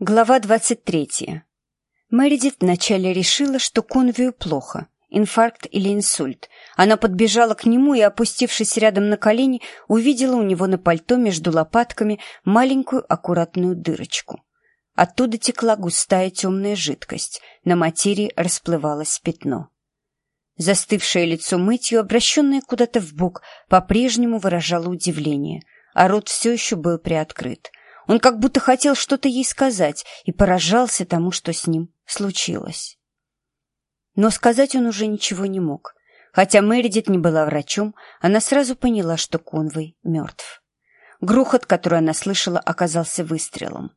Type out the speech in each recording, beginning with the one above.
Глава двадцать третья. Мэридит вначале решила, что Конвию плохо, инфаркт или инсульт. Она подбежала к нему и, опустившись рядом на колени, увидела у него на пальто между лопатками маленькую аккуратную дырочку. Оттуда текла густая темная жидкость, на материи расплывалось пятно. Застывшее лицо мытью, обращенное куда-то в бок, по-прежнему выражало удивление, а рот все еще был приоткрыт — он как будто хотел что-то ей сказать и поражался тому, что с ним случилось. Но сказать он уже ничего не мог. Хотя Мэридит не была врачом, она сразу поняла, что Конвой мертв. Грохот, который она слышала, оказался выстрелом.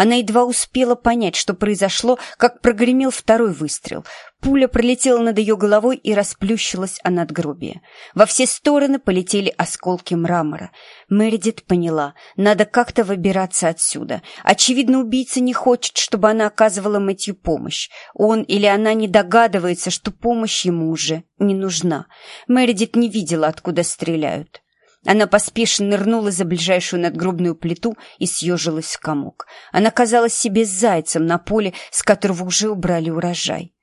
Она едва успела понять, что произошло, как прогремел второй выстрел. Пуля пролетела над ее головой и расплющилась о надгробие. Во все стороны полетели осколки мрамора. Мередит поняла, надо как-то выбираться отсюда. Очевидно, убийца не хочет, чтобы она оказывала Мэтью помощь. Он или она не догадывается, что помощь ему уже не нужна. Мередит не видела, откуда стреляют. Она поспешно нырнула за ближайшую надгробную плиту и съежилась в комок. Она казалась себе зайцем на поле, с которого уже убрали урожай.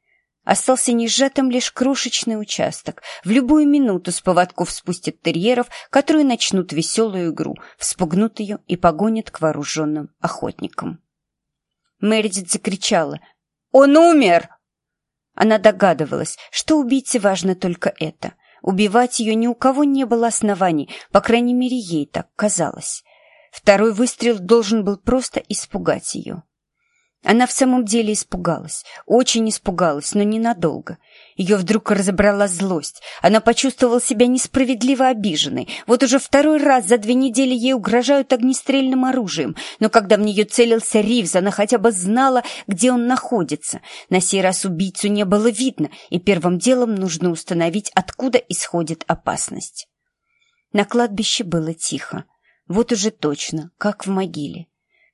Остался несжатым лишь крошечный участок. В любую минуту с поводков спустят терьеров, которые начнут веселую игру, вспугнут ее и погонят к вооруженным охотникам. Мередит закричала «Он умер!» Она догадывалась, что убийце важно только это — Убивать ее ни у кого не было оснований, по крайней мере, ей так казалось. Второй выстрел должен был просто испугать ее. Она в самом деле испугалась, очень испугалась, но ненадолго. Ее вдруг разобрала злость. Она почувствовала себя несправедливо обиженной. Вот уже второй раз за две недели ей угрожают огнестрельным оружием. Но когда в нее целился Ривз, она хотя бы знала, где он находится. На сей раз убийцу не было видно, и первым делом нужно установить, откуда исходит опасность. На кладбище было тихо. Вот уже точно, как в могиле.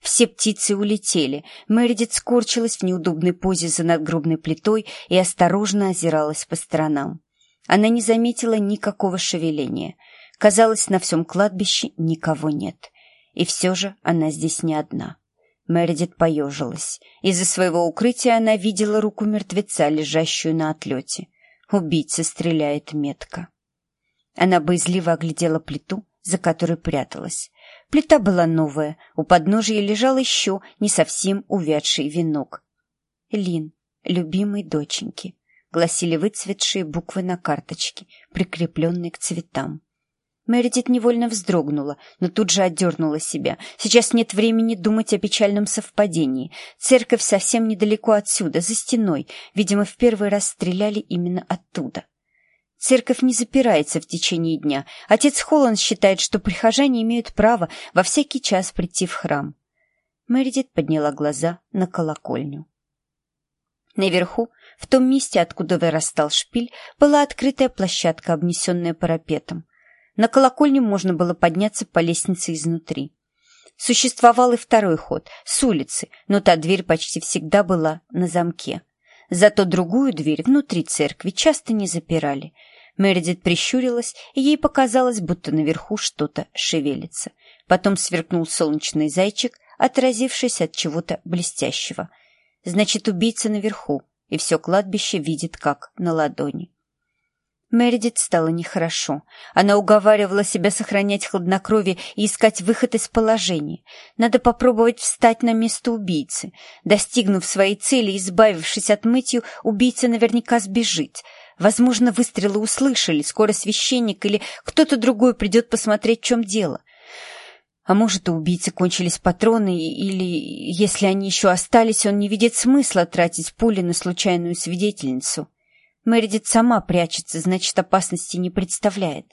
Все птицы улетели. Мэридит скорчилась в неудобной позе за надгробной плитой и осторожно озиралась по сторонам. Она не заметила никакого шевеления. Казалось, на всем кладбище никого нет. И все же она здесь не одна. Мэридит поежилась. Из-за своего укрытия она видела руку мертвеца, лежащую на отлете. Убийца стреляет метко. Она боязливо оглядела плиту, за которой пряталась. Плита была новая, у подножия лежал еще не совсем увядший венок. «Лин, любимой доченьки», — гласили выцветшие буквы на карточке, прикрепленной к цветам. Мэридит невольно вздрогнула, но тут же отдернула себя. Сейчас нет времени думать о печальном совпадении. Церковь совсем недалеко отсюда, за стеной. Видимо, в первый раз стреляли именно оттуда. Церковь не запирается в течение дня. Отец Холланд считает, что прихожане имеют право во всякий час прийти в храм. Мэридит подняла глаза на колокольню. Наверху, в том месте, откуда вырастал шпиль, была открытая площадка, обнесенная парапетом. На колокольню можно было подняться по лестнице изнутри. Существовал и второй ход, с улицы, но та дверь почти всегда была на замке. Зато другую дверь внутри церкви часто не запирали — Мередит прищурилась, и ей показалось, будто наверху что-то шевелится. Потом сверкнул солнечный зайчик, отразившись от чего-то блестящего. Значит, убийца наверху, и все кладбище видит как на ладони. Мередит стало нехорошо. Она уговаривала себя сохранять хладнокровие и искать выход из положения. Надо попробовать встать на место убийцы. Достигнув своей цели и избавившись от мытью, убийца наверняка сбежит — Возможно, выстрелы услышали, скоро священник или кто-то другой придет посмотреть, в чем дело. А может, у убийцы кончились патроны, или, если они еще остались, он не видит смысла тратить пули на случайную свидетельницу. Мэридит сама прячется, значит, опасности не представляет.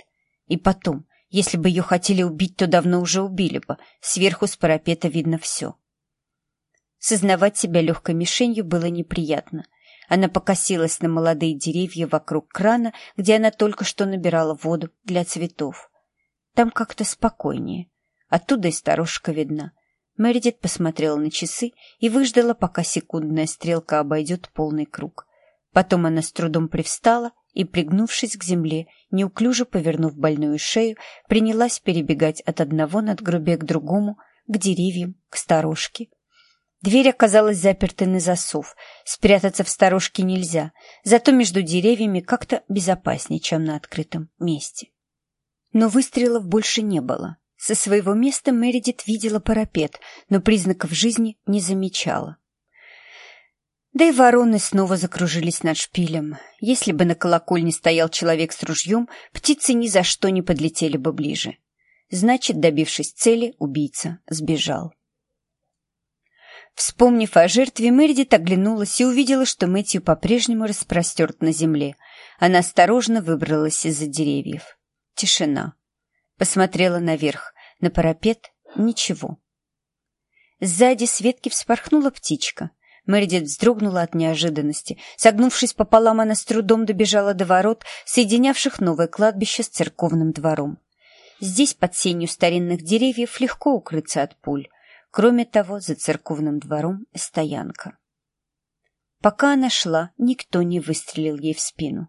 И потом, если бы ее хотели убить, то давно уже убили бы. Сверху с парапета видно все. Сознавать себя легкой мишенью было неприятно — она покосилась на молодые деревья вокруг крана, где она только что набирала воду для цветов. Там как-то спокойнее. Оттуда и старушка видна. Мэридит посмотрела на часы и выждала, пока секундная стрелка обойдет полный круг. Потом она с трудом привстала и, пригнувшись к земле, неуклюже повернув больную шею, принялась перебегать от одного надгробия к другому, к деревьям, к старушке. Дверь оказалась запертой на засов. Спрятаться в сторожке нельзя, зато между деревьями как-то безопаснее, чем на открытом месте. Но выстрелов больше не было. Со своего места Мередит видела парапет, но признаков жизни не замечала. Да и вороны снова закружились над шпилем. Если бы на колокольне стоял человек с ружьем, птицы ни за что не подлетели бы ближе. Значит, добившись цели, убийца сбежал. Вспомнив о жертве, Мередит оглянулась и увидела, что Мэтью по-прежнему распростерт на земле. Она осторожно выбралась из-за деревьев. Тишина. Посмотрела наверх. На парапет — ничего. Сзади с ветки вспорхнула птичка. Мередит вздрогнула от неожиданности. Согнувшись пополам, она с трудом добежала до ворот, соединявших новое кладбище с церковным двором. Здесь, под сенью старинных деревьев, легко укрыться от пуль. Кроме того, за церковным двором стоянка. Пока она шла, никто не выстрелил ей в спину.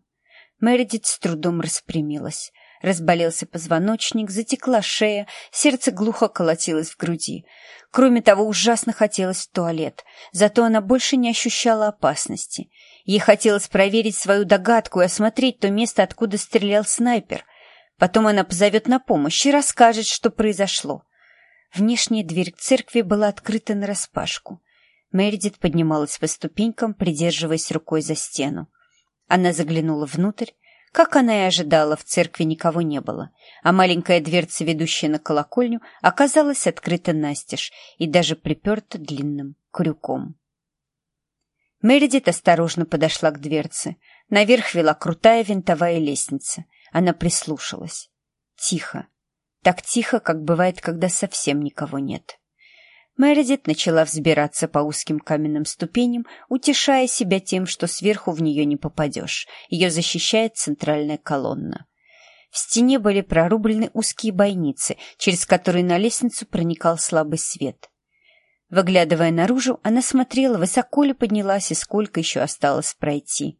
Мередит с трудом распрямилась. Разболелся позвоночник, затекла шея, сердце глухо колотилось в груди. Кроме того, ужасно хотелось в туалет, зато она больше не ощущала опасности. Ей хотелось проверить свою догадку и осмотреть то место, откуда стрелял снайпер. Потом она позовет на помощь и расскажет, что произошло. Внешняя дверь к церкви была открыта нараспашку. Мередит поднималась по ступенькам, придерживаясь рукой за стену. Она заглянула внутрь. Как она и ожидала, в церкви никого не было, а маленькая дверца, ведущая на колокольню, оказалась открыта настежь и даже приперта длинным крюком. Мередит осторожно подошла к дверце. Наверх вела крутая винтовая лестница. Она прислушалась. Тихо. Так тихо, как бывает, когда совсем никого нет. Мередит начала взбираться по узким каменным ступеням, утешая себя тем, что сверху в нее не попадешь. Ее защищает центральная колонна. В стене были прорублены узкие бойницы, через которые на лестницу проникал слабый свет. Выглядывая наружу, она смотрела, высоко ли поднялась и сколько еще осталось пройти.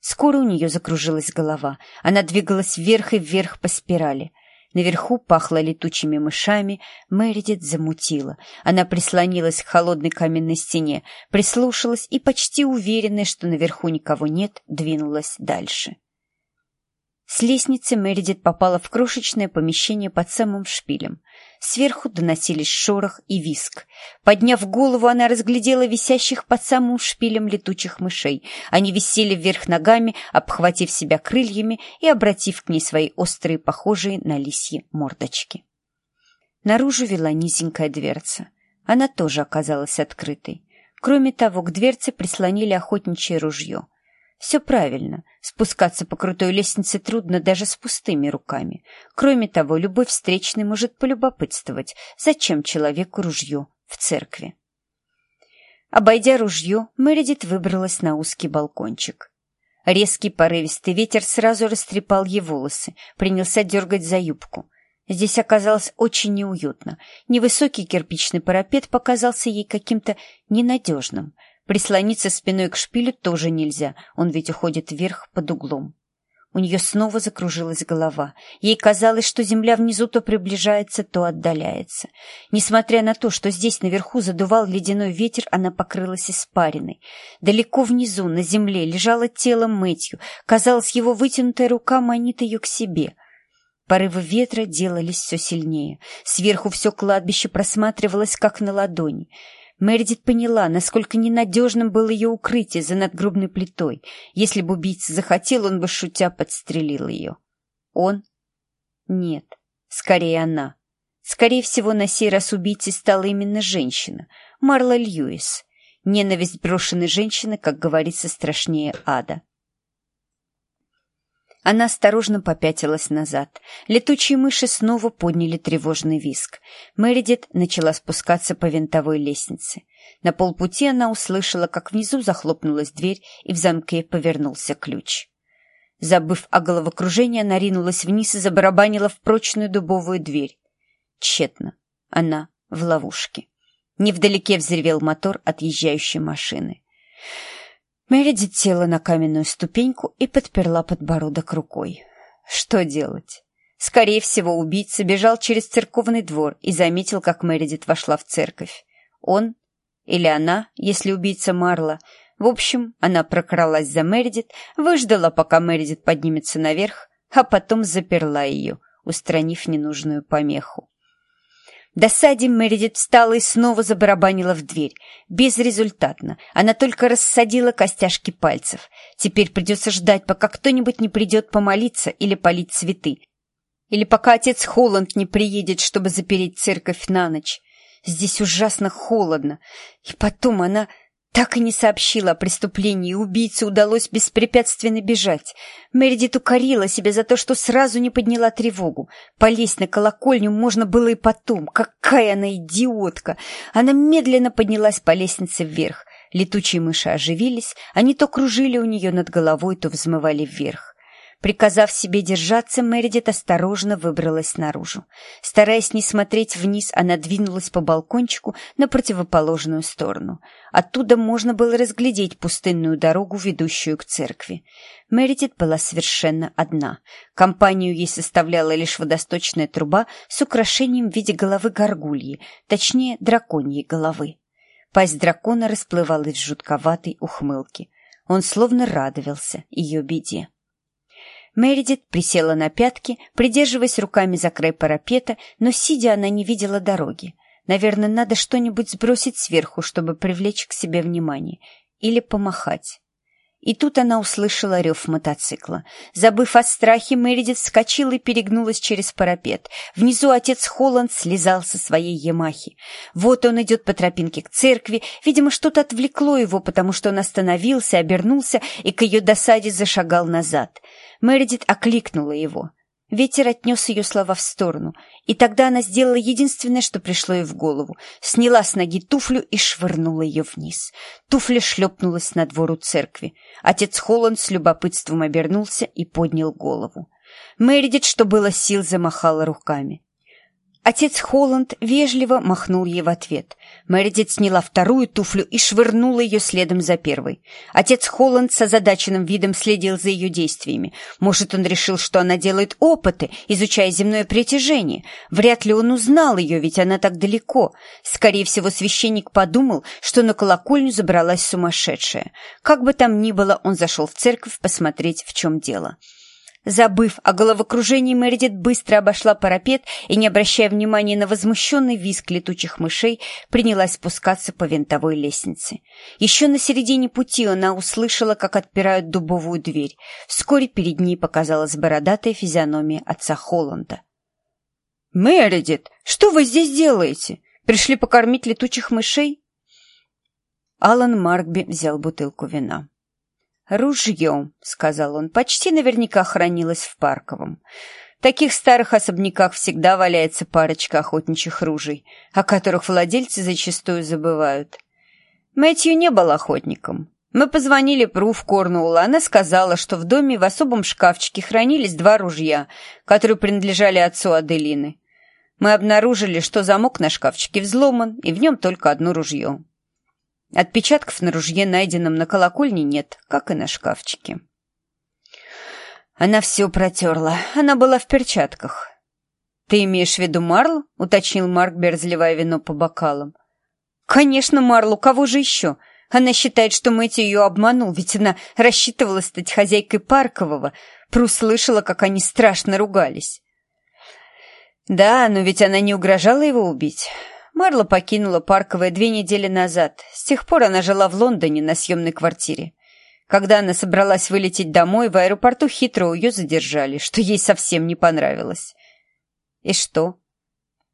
Скоро у нее закружилась голова. Она двигалась вверх и вверх по спирали — Наверху пахло летучими мышами, Мэридит замутила. Она прислонилась к холодной каменной стене, прислушалась и, почти уверенная, что наверху никого нет, двинулась дальше. С лестницы Мередит попала в крошечное помещение под самым шпилем. Сверху доносились шорох и виск. Подняв голову, она разглядела висящих под самым шпилем летучих мышей. Они висели вверх ногами, обхватив себя крыльями и обратив к ней свои острые, похожие на лисьи мордочки. Наружу вела низенькая дверца. Она тоже оказалась открытой. Кроме того, к дверце прислонили охотничье ружье — все правильно. Спускаться по крутой лестнице трудно даже с пустыми руками. Кроме того, любой встречный может полюбопытствовать, зачем человеку ружье в церкви. Обойдя ружье, Мередит выбралась на узкий балкончик. Резкий порывистый ветер сразу растрепал ей волосы, принялся дергать за юбку. Здесь оказалось очень неуютно. Невысокий кирпичный парапет показался ей каким-то ненадежным — Прислониться спиной к шпилю тоже нельзя, он ведь уходит вверх под углом. У нее снова закружилась голова. Ей казалось, что земля внизу то приближается, то отдаляется. Несмотря на то, что здесь наверху задувал ледяной ветер, она покрылась испариной. Далеко внизу, на земле, лежало тело Мэтью. Казалось, его вытянутая рука манит ее к себе. Порывы ветра делались все сильнее. Сверху все кладбище просматривалось, как на ладони. Мередит поняла, насколько ненадежным было ее укрытие за надгробной плитой. Если бы убийца захотел, он бы, шутя, подстрелил ее. Он? Нет, скорее она. Скорее всего, на сей раз убийцей стала именно женщина, Марла Льюис. Ненависть брошенной женщины, как говорится, страшнее ада. Она осторожно попятилась назад. Летучие мыши снова подняли тревожный виск. Мередит начала спускаться по винтовой лестнице. На полпути она услышала, как внизу захлопнулась дверь, и в замке повернулся ключ. Забыв о головокружении, она ринулась вниз и забарабанила в прочную дубовую дверь. Тщетно. Она в ловушке. Невдалеке взревел мотор отъезжающей машины. Мередит села на каменную ступеньку и подперла подбородок рукой. Что делать? Скорее всего, убийца бежал через церковный двор и заметил, как Мередит вошла в церковь. Он Или она, если убийца Марла. В общем, она прокралась за Мередит, выждала, пока Мередит поднимется наверх, а потом заперла ее, устранив ненужную помеху. Досаде Мередит встала и снова забарабанила в дверь. Безрезультатно. Она только рассадила костяшки пальцев. Теперь придется ждать, пока кто-нибудь не придет помолиться или полить цветы. Или пока отец Холланд не приедет, чтобы запереть церковь на ночь. Здесь ужасно холодно. И потом она так и не сообщила о преступлении, убийце удалось беспрепятственно бежать. Мередит укорила себя за то, что сразу не подняла тревогу. Полезть на колокольню можно было и потом. Какая она идиотка! Она медленно поднялась по лестнице вверх. Летучие мыши оживились, они то кружили у нее над головой, то взмывали вверх. Приказав себе держаться, Мередит осторожно выбралась наружу. Стараясь не смотреть вниз, она двинулась по балкончику на противоположную сторону. Оттуда можно было разглядеть пустынную дорогу, ведущую к церкви. Мередит была совершенно одна. Компанию ей составляла лишь водосточная труба с украшением в виде головы горгульи, точнее, драконьей головы. Пасть дракона расплывалась в жутковатой ухмылке. Он словно радовался ее беде. Мередит присела на пятки, придерживаясь руками за край парапета, но, сидя, она не видела дороги. Наверное, надо что-нибудь сбросить сверху, чтобы привлечь к себе внимание. Или помахать. И тут она услышала рев мотоцикла. Забыв о страхе, Мередит вскочила и перегнулась через парапет. Внизу отец Холланд слезал со своей Ямахи. Вот он идет по тропинке к церкви. Видимо, что-то отвлекло его, потому что он остановился, обернулся и к ее досаде зашагал назад. Мередит окликнула его. Ветер отнес ее слова в сторону, и тогда она сделала единственное, что пришло ей в голову. Сняла с ноги туфлю и швырнула ее вниз. Туфля шлепнулась на двору церкви. Отец Холланд с любопытством обернулся и поднял голову. Мередит, что было сил, замахала руками. Отец Холланд вежливо махнул ей в ответ. Мэридит сняла вторую туфлю и швырнула ее следом за первой. Отец Холланд с озадаченным видом следил за ее действиями. Может, он решил, что она делает опыты, изучая земное притяжение. Вряд ли он узнал ее, ведь она так далеко. Скорее всего, священник подумал, что на колокольню забралась сумасшедшая. Как бы там ни было, он зашел в церковь посмотреть, в чем дело. Забыв о головокружении, Мередит быстро обошла парапет и, не обращая внимания на возмущенный визг летучих мышей, принялась спускаться по винтовой лестнице. Еще на середине пути она услышала, как отпирают дубовую дверь. Вскоре перед ней показалась бородатая физиономия отца Холланда. «Мередит, что вы здесь делаете? Пришли покормить летучих мышей?» Алан Маркби взял бутылку вина. «Ружье», — сказал он, — «почти наверняка хранилось в Парковом. В таких старых особняках всегда валяется парочка охотничьих ружей, о которых владельцы зачастую забывают. Мэтью не был охотником. Мы позвонили Пру в Корнуолл, она сказала, что в доме в особом шкафчике хранились два ружья, которые принадлежали отцу Аделины. Мы обнаружили, что замок на шкафчике взломан, и в нем только одно ружье. Отпечатков на ружье, найденном на колокольне, нет, как и на шкафчике. Она все протерла. Она была в перчатках. «Ты имеешь в виду Марлу?» — уточнил Маркби, разливая вино по бокалам. «Конечно, Марлу. Кого же еще? Она считает, что Мэтью ее обманул, ведь она рассчитывала стать хозяйкой Паркового. Пру слышала, как они страшно ругались». «Да, но ведь она не угрожала его убить. Марла покинула Парковое две недели назад. С тех пор она жила в Лондоне на съемной квартире. Когда она собралась вылететь домой, в аэропорту хитро ее задержали, что ей совсем не понравилось. И что?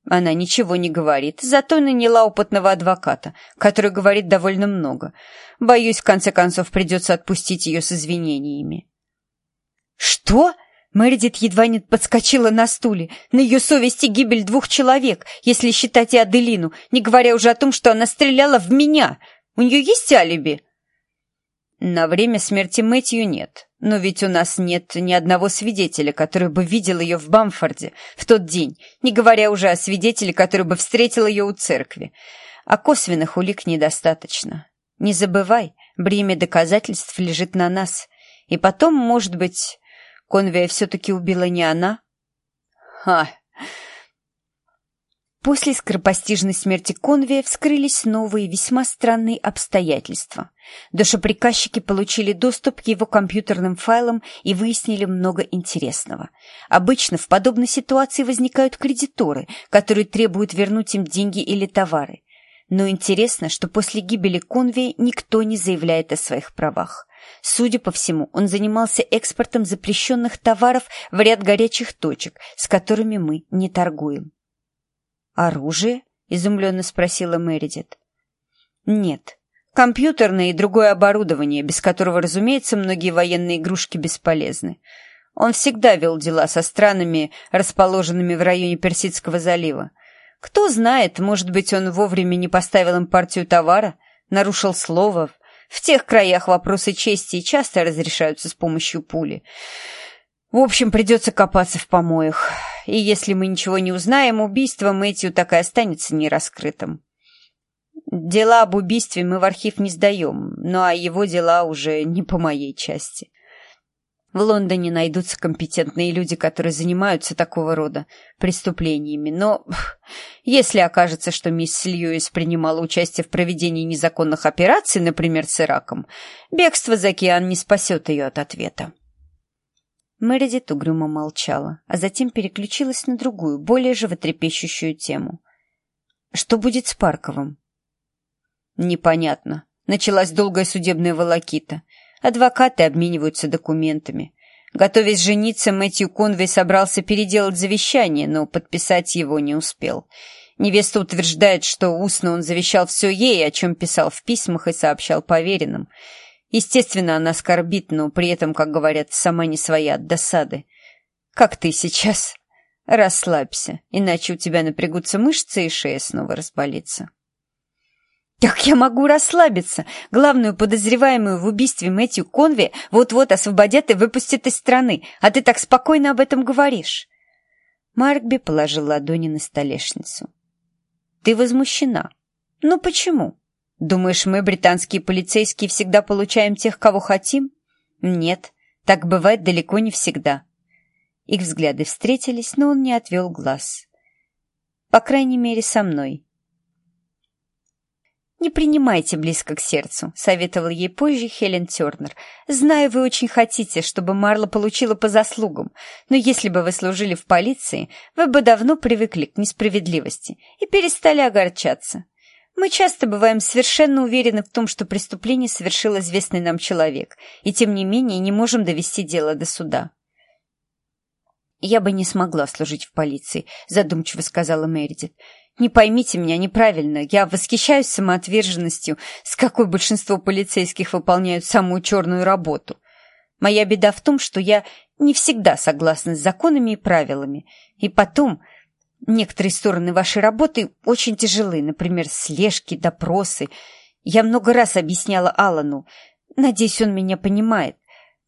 Она ничего не говорит, зато наняла опытного адвоката, который говорит довольно много. Боюсь, в конце концов придется отпустить ее с извинениями. «Что?» Мэридит едва не подскочила на стуле. На ее совести гибель двух человек, если считать и Аделину, не говоря уже о том, что она стреляла в меня. У нее есть алиби? На время смерти Мэтью нет. Но ведь у нас нет ни одного свидетеля, который бы видел ее в Бамфорде в тот день, не говоря уже о свидетеле, который бы встретил ее у церкви. А косвенных улик недостаточно. Не забывай, бремя доказательств лежит на нас. И потом, может быть, Конвия все-таки убила не она? Ха! После скоропостижной смерти Конвия вскрылись новые весьма странные обстоятельства. Душеприказчики получили доступ к его компьютерным файлам и выяснили много интересного. Обычно в подобной ситуации возникают кредиторы, которые требуют вернуть им деньги или товары. Но интересно, что после гибели Конвия никто не заявляет о своих правах. Судя по всему, он занимался экспортом запрещенных товаров в ряд горячих точек, с которыми мы не торгуем. «Оружие?» — изумленно спросила Мередит. «Нет. Компьютерное и другое оборудование, без которого, разумеется, многие военные игрушки бесполезны. Он всегда вел дела со странами, расположенными в районе Персидского залива. Кто знает, может быть, он вовремя не поставил им партию товара, нарушил слово. В тех краях вопросы чести часто разрешаются с помощью пули. В общем, придется копаться в помоях. И если мы ничего не узнаем, убийство Мэтью так и останется нераскрытым. Дела об убийстве мы в архив не сдаем, ну а его дела уже не по моей части. В Лондоне найдутся компетентные люди, которые занимаются такого рода преступлениями, но если окажется, что мисс Льюис принимала участие в проведении незаконных операций, например, с Ираком, бегство за океан не спасет ее от ответа. Мередит угрюмо молчала, а затем переключилась на другую, более животрепещущую тему. «Что будет с Парковым?» «Непонятно. Началась долгая судебная волокита. Адвокаты обмениваются документами. Готовясь жениться, Мэтью Конвей собрался переделать завещание, но подписать его не успел. Невеста утверждает, что устно он завещал все ей, о чем писал в письмах и сообщал поверенным. Естественно, она скорбит, но при этом, как говорят, сама не своя от досады. Как ты сейчас? Расслабься, иначе у тебя напрягутся мышцы и шея снова разболится. Как я могу расслабиться? Главную подозреваемую в убийстве Мэтью Конви вот-вот освободят и выпустят из страны, а ты так спокойно об этом говоришь. Маркби положил ладони на столешницу. Ты возмущена. Ну почему? Думаешь, мы, британские полицейские, всегда получаем тех, кого хотим? Нет, так бывает далеко не всегда. Их взгляды встретились, но он не отвел глаз. По крайней мере, со мной. «Не принимайте близко к сердцу», — советовал ей позже Хелен Тернер. «Знаю, вы очень хотите, чтобы Марла получила по заслугам, но если бы вы служили в полиции, вы бы давно привыкли к несправедливости и перестали огорчаться. Мы часто бываем совершенно уверены в том, что преступление совершил известный нам человек, и тем не менее не можем довести дело до суда. «Я бы не смогла служить в полиции», — задумчиво сказала Мередит. «Не поймите меня неправильно. Я восхищаюсь самоотверженностью, с какой большинство полицейских выполняют самую черную работу. Моя беда в том, что я не всегда согласна с законами и правилами. И потом, Некоторые стороны вашей работы очень тяжелы, например, слежки, допросы. Я много раз объясняла Алану. Надеюсь, он меня понимает.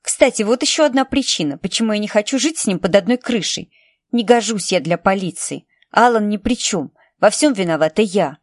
Кстати, вот еще одна причина, почему я не хочу жить с ним под одной крышей. Не гожусь я для полиции. Алан ни при чем. Во всем виновата я.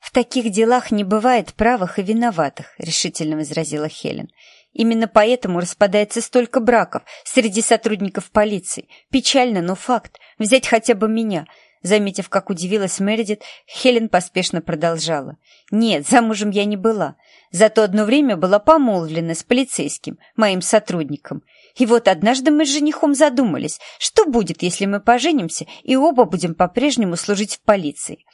«В таких делах не бывает правых и виноватых», — решительно возразила Хелен. Именно поэтому распадается столько браков среди сотрудников полиции. Печально, но факт. Взять хотя бы меня. Заметив, как удивилась Мередит, Хелен поспешно продолжала. «Нет, замужем я не была. Зато одно время была помолвлена с полицейским, моим сотрудником. И вот однажды мы с женихом задумались, что будет, если мы поженимся и оба будем по-прежнему служить в полиции.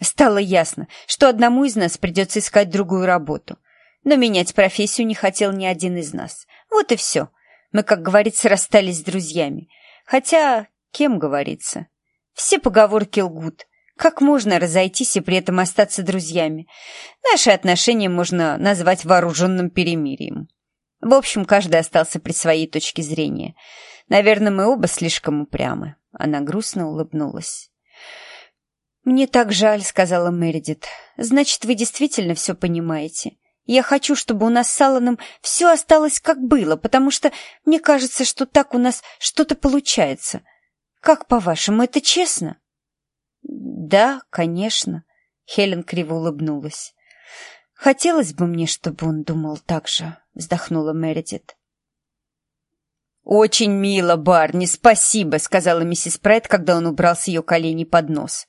Стало ясно, что одному из нас придется искать другую работу. Но менять профессию не хотел ни один из нас. Вот и все. Мы, как говорится, расстались с друзьями. Хотя, кем говорится? Все поговорки лгут. Как можно разойтись и при этом остаться друзьями? Наши отношения можно назвать вооруженным перемирием. В общем, каждый остался при своей точке зрения. Наверное, мы оба слишком упрямы. Она грустно улыбнулась. «Мне так жаль», — сказала Мередит. «Значит, вы действительно все понимаете. Я хочу, чтобы у нас с Алланом все осталось как было, потому что мне кажется, что так у нас что-то получается. Как, по-вашему, это честно?» «Да, конечно», — Хелен криво улыбнулась. «Хотелось бы мне, чтобы он думал так же», — вздохнула Мередит. «Очень мило, Барни, спасибо», — сказала миссис Прайд, когда он убрал с ее коленей под нос.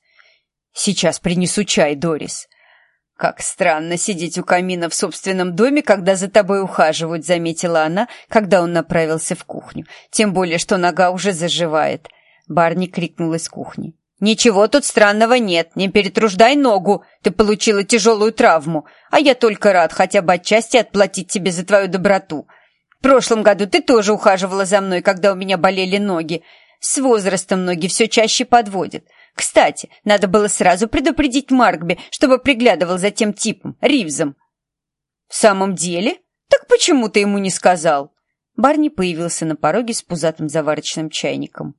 «Сейчас принесу чай, Дорис». «Как странно сидеть у камина в собственном доме, когда за тобой ухаживают», — заметила она, когда он направился в кухню. «Тем более, что нога уже заживает». Барни крикнул из кухни. «Ничего тут странного нет, не перетруждай ногу, ты получила тяжелую травму, а я только рад хотя бы отчасти отплатить тебе за твою доброту. В прошлом году ты тоже ухаживала за мной, когда у меня болели ноги. С возрастом ноги все чаще подводят. Кстати, надо было сразу предупредить Маркби, чтобы приглядывал за тем типом, Ривзом. В самом деле? Так почему ты ему не сказал? Барни появился на пороге с пузатым заварочным чайником.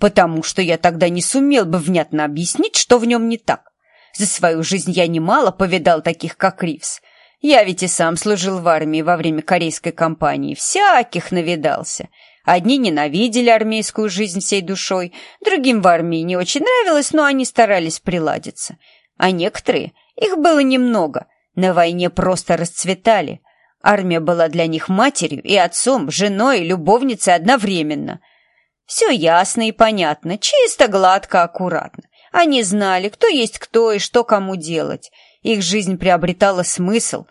Потому что я тогда не сумел бы внятно объяснить, что в нем не так. За свою жизнь я немало повидал таких, как Ривз. Я ведь и сам служил в армии во время корейской кампании, всяких навидался. Одни ненавидели армейскую жизнь всей душой, другим в армии не очень нравилось, но они старались приладиться. А некоторые, их было немного, на войне просто расцветали. Армия была для них матерью и отцом, женой и любовницей одновременно. Все ясно и понятно, чисто, гладко, аккуратно. Они знали, кто есть кто и что кому делать. Их жизнь приобретала смысл.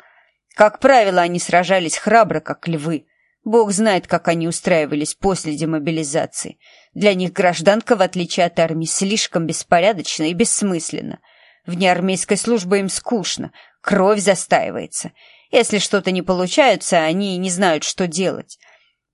Как правило, они сражались храбро, как львы. Бог знает, как они устраивались после демобилизации. Для них гражданка, в отличие от армии, слишком беспорядочна и бессмысленна. Вне армейской службы им скучно, кровь застаивается. Если что-то не получается, они не знают, что делать.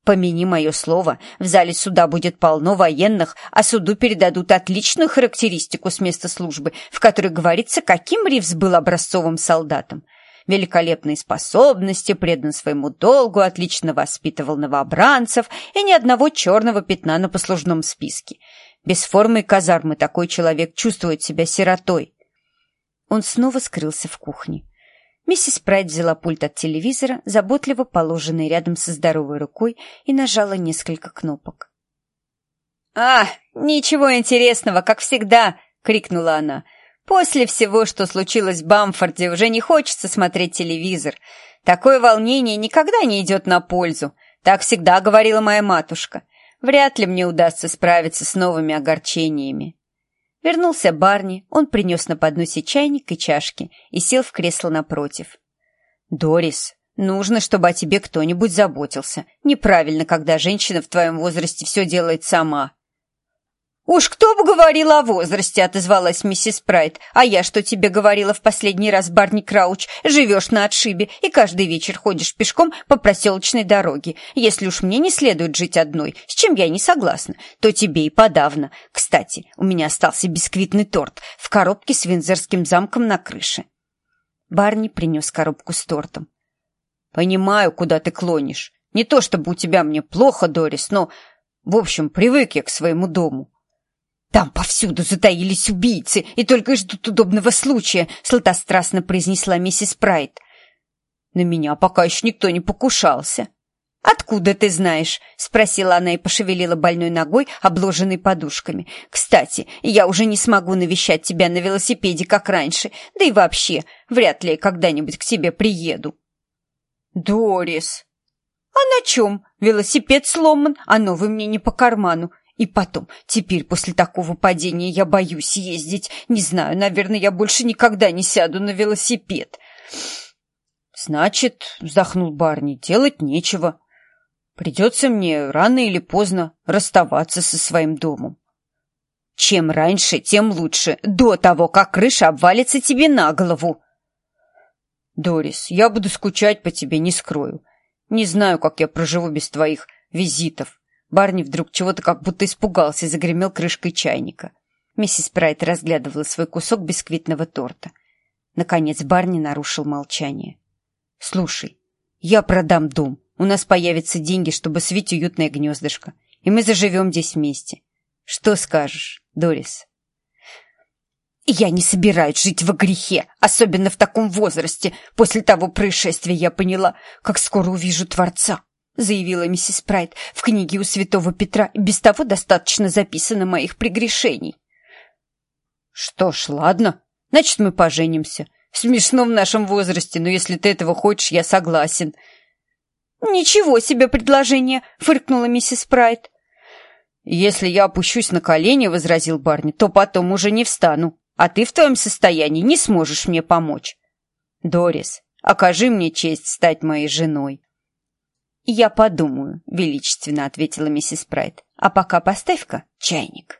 Помяни мое слово, в зале суда будет полно военных, а суду передадут отличную характеристику с места службы, в которой говорится, каким Ривз был образцовым солдатом. Великолепные способности, предан своему долгу, отлично воспитывал новобранцев и ни одного черного пятна на послужном списке. Без формы и казармы такой человек чувствует себя сиротой. Он снова скрылся в кухне. Миссис Прайд взяла пульт от телевизора, заботливо положенный рядом со здоровой рукой, и нажала несколько кнопок. «А, ничего интересного, как всегда!» — крикнула она. «После всего, что случилось в Бамфорде, уже не хочется смотреть телевизор. Такое волнение никогда не идет на пользу. Так всегда говорила моя матушка. Вряд ли мне удастся справиться с новыми огорчениями». Вернулся Барни, он принес на подносе чайник и чашки и сел в кресло напротив. «Дорис, нужно, чтобы о тебе кто-нибудь заботился. Неправильно, когда женщина в твоем возрасте все делает сама». «Уж кто бы говорил о возрасте», — отозвалась миссис Прайд. «А я что тебе говорила в последний раз, Барни Крауч? Живешь на отшибе и каждый вечер ходишь пешком по проселочной дороге. Если уж мне не следует жить одной, с чем я не согласна, то тебе и подавно. Кстати, у меня остался бисквитный торт в коробке с винзорским замком на крыше». Барни принес коробку с тортом. «Понимаю, куда ты клонишь. Не то чтобы у тебя мне плохо, Дорис, но, в общем, привык я к своему дому». «Там повсюду затаились убийцы и только ждут удобного случая», — сладострастно произнесла миссис Прайд. «На меня пока еще никто не покушался». «Откуда ты знаешь?» — спросила она и пошевелила больной ногой, обложенной подушками. «Кстати, я уже не смогу навещать тебя на велосипеде, как раньше, да и вообще, вряд ли я когда-нибудь к тебе приеду». «Дорис!» «А на чем? Велосипед сломан, а новый мне не по карману. И потом, теперь после такого падения я боюсь ездить. Не знаю, наверное, я больше никогда не сяду на велосипед. Значит, вздохнул Барни, делать нечего. Придется мне рано или поздно расставаться со своим домом. Чем раньше, тем лучше, до того, как крыша обвалится тебе на голову. Дорис, я буду скучать по тебе, не скрою. Не знаю, как я проживу без твоих визитов. Барни вдруг чего-то как будто испугался и загремел крышкой чайника. Миссис Прайт разглядывала свой кусок бисквитного торта. Наконец Барни нарушил молчание. «Слушай, я продам дом. У нас появятся деньги, чтобы свить уютное гнездышко. И мы заживем здесь вместе. Что скажешь, Дорис?» «Я не собираюсь жить во грехе, особенно в таком возрасте. После того происшествия я поняла, как скоро увижу Творца. — заявила миссис Прайд. «В книге у святого Петра без того достаточно записано моих прегрешений». «Что ж, ладно. Значит, мы поженимся. Смешно в нашем возрасте, но если ты этого хочешь, я согласен». «Ничего себе предложение!» — фыркнула миссис Прайд. «Если я опущусь на колени, — возразил Барни, — то потом уже не встану, а ты в твоем состоянии не сможешь мне помочь. Дорис, окажи мне честь стать моей женой». «Я подумаю», — величественно ответила миссис Прайд. «А пока поставь-ка чайник».